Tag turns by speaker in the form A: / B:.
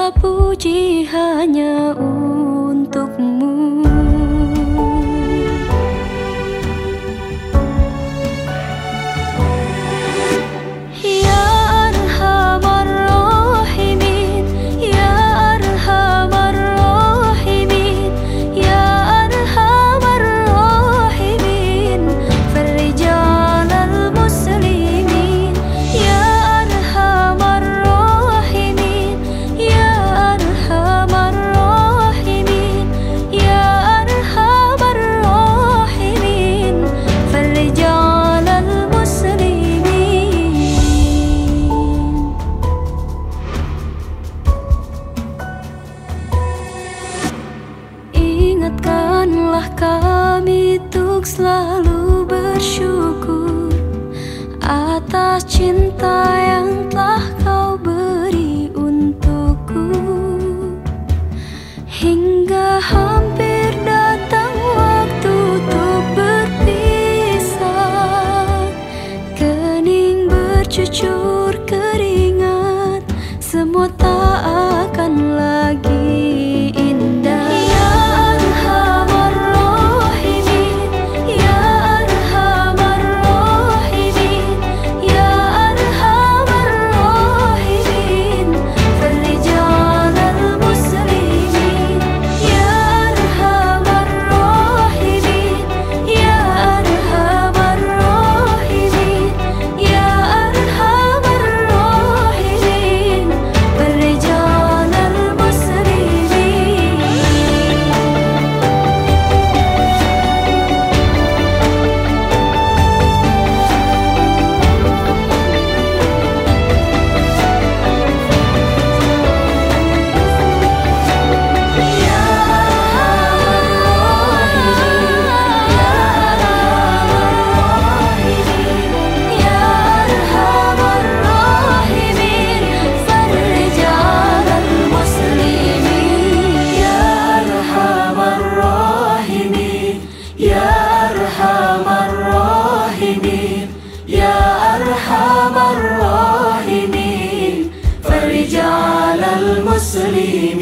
A: Segala puji hanya untukmu kami untuk selalu bersyukur atas cinta يا أرحم الراحمين يا أرحم الراحمين فرج على المسلمين.